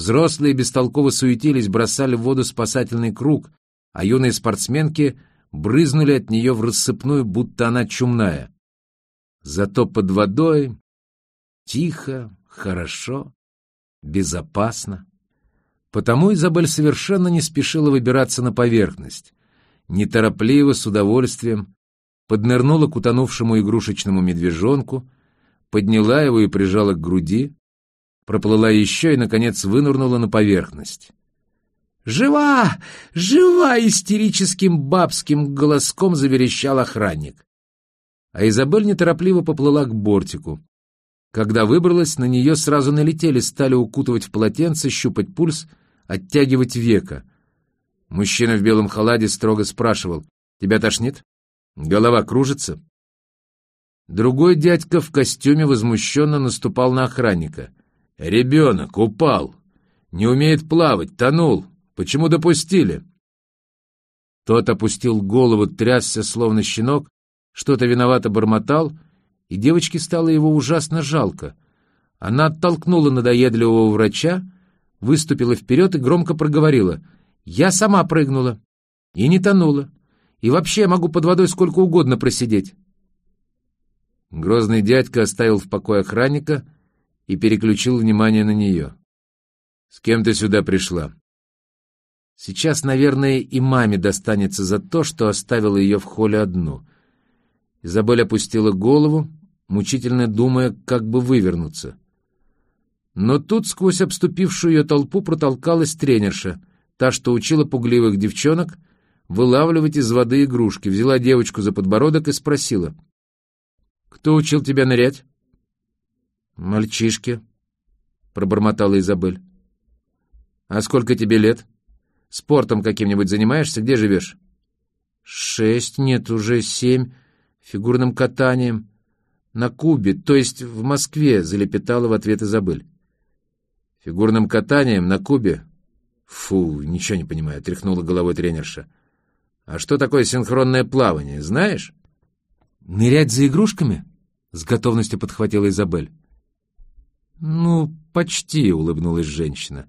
Взрослые бестолково суетились, бросали в воду спасательный круг, а юные спортсменки брызнули от нее в рассыпную, будто она чумная. Зато под водой тихо, хорошо, безопасно. Потому Изабель совершенно не спешила выбираться на поверхность. Неторопливо, с удовольствием, поднырнула к утонувшему игрушечному медвежонку, подняла его и прижала к груди, проплыла еще и, наконец, вынырнула на поверхность. «Жива! Жива!» — истерическим бабским голоском заверещал охранник. А Изабель неторопливо поплыла к бортику. Когда выбралась, на нее сразу налетели, стали укутывать в полотенце, щупать пульс, оттягивать века. Мужчина в белом халате строго спрашивал, «Тебя тошнит? Голова кружится?» Другой дядька в костюме возмущенно наступал на охранника. «Ребенок упал! Не умеет плавать, тонул! Почему допустили?» Тот опустил голову, трясся, словно щенок, что-то виновато бормотал, и девочке стало его ужасно жалко. Она оттолкнула надоедливого врача, выступила вперед и громко проговорила. «Я сама прыгнула. И не тонула. И вообще могу под водой сколько угодно просидеть». Грозный дядька оставил в покое охранника и переключил внимание на нее. «С кем ты сюда пришла?» Сейчас, наверное, и маме достанется за то, что оставила ее в холле одну. Изабель опустила голову, мучительно думая, как бы вывернуться. Но тут сквозь обступившую ее толпу протолкалась тренерша, та, что учила пугливых девчонок вылавливать из воды игрушки, взяла девочку за подбородок и спросила. «Кто учил тебя нырять?» «Мальчишки», — пробормотала Изабель. «А сколько тебе лет? Спортом каким-нибудь занимаешься? Где живешь?» «Шесть, нет, уже семь. Фигурным катанием. На Кубе, то есть в Москве», — залепетала в ответ Изабель. Фигурным катанием на Кубе? Фу, ничего не понимаю, тряхнула головой тренерша. А что такое синхронное плавание, знаешь? Нырять за игрушками? С готовностью подхватила Изабель. Ну, почти, улыбнулась женщина.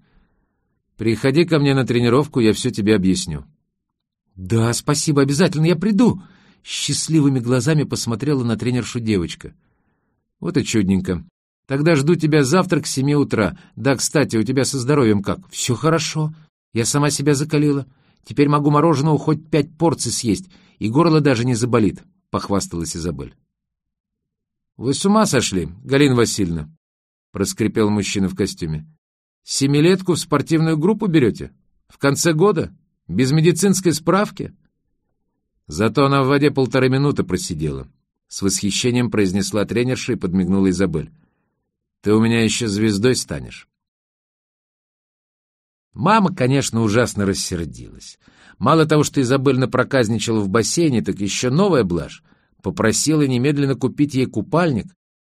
Приходи ко мне на тренировку, я все тебе объясню. Да, спасибо, обязательно я приду. Счастливыми глазами посмотрела на тренершу девочка. Вот и чудненько. Тогда жду тебя завтра к семи утра. Да, кстати, у тебя со здоровьем как? Все хорошо. Я сама себя закалила. Теперь могу мороженого хоть пять порций съесть, и горло даже не заболит», — похвасталась Изабель. «Вы с ума сошли, Галина Васильевна?» — проскрипел мужчина в костюме. «Семилетку в спортивную группу берете? В конце года? Без медицинской справки?» Зато она в воде полторы минуты просидела. С восхищением произнесла тренерша и подмигнула Изабель. Ты у меня еще звездой станешь. Мама, конечно, ужасно рассердилась. Мало того, что Изабель напроказничала в бассейне, так еще новая блажь. Попросила немедленно купить ей купальник,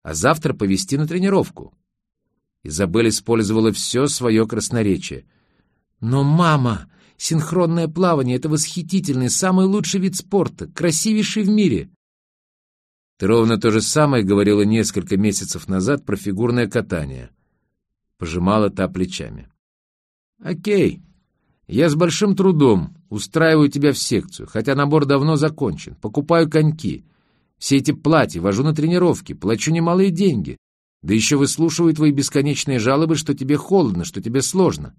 а завтра повезти на тренировку. Изабель использовала все свое красноречие. «Но, мама, синхронное плавание — это восхитительный, самый лучший вид спорта, красивейший в мире. Ты ровно то же самое говорила несколько месяцев назад про фигурное катание. Пожимала та плечами. Окей. Я с большим трудом устраиваю тебя в секцию, хотя набор давно закончен. Покупаю коньки. Все эти платья вожу на тренировки, плачу немалые деньги. Да еще выслушиваю твои бесконечные жалобы, что тебе холодно, что тебе сложно.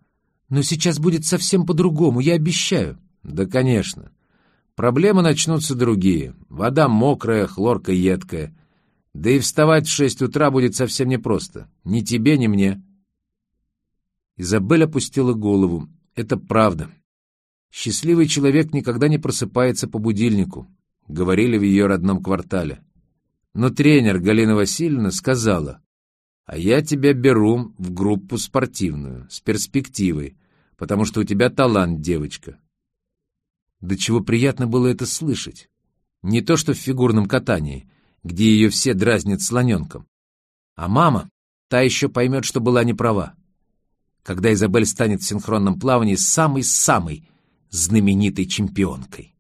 Но сейчас будет совсем по-другому, я обещаю. Да, конечно. Проблемы начнутся другие. Вода мокрая, хлорка едкая. Да и вставать в шесть утра будет совсем непросто. Ни тебе, ни мне. Изабель опустила голову. Это правда. Счастливый человек никогда не просыпается по будильнику, говорили в ее родном квартале. Но тренер Галина Васильевна сказала, а я тебя беру в группу спортивную, с перспективой, потому что у тебя талант, девочка. До чего приятно было это слышать. Не то что в фигурном катании, где ее все дразнят слоненком. А мама, та еще поймет, что была не права. Когда Изабель станет в синхронном плавании самой-самой знаменитой чемпионкой.